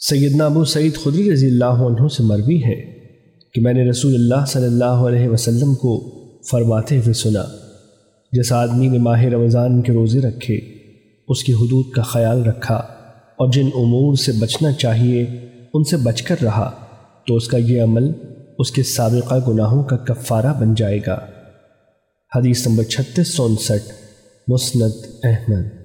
سیدنا ابو سعید خدری رضی اللہ عنہ سے مروی ہے کہ میں نے رسول اللہ صلی اللہ علیہ وسلم کو فرماتے ہوئے سنا، جس آدمی نے ماہ رمضان کے روزے رکھے، اس کی حدود کا خیال رکھا اور جن امور سے بچنا چاہیے، ان سے بچ کر رہا، تو اس کا یہ عمل اس کے سابقہ گناہوں کا کفارہ بن جائے گا۔ حدیث نمبر چھتیس سو انسٹھ، مسند احمد۔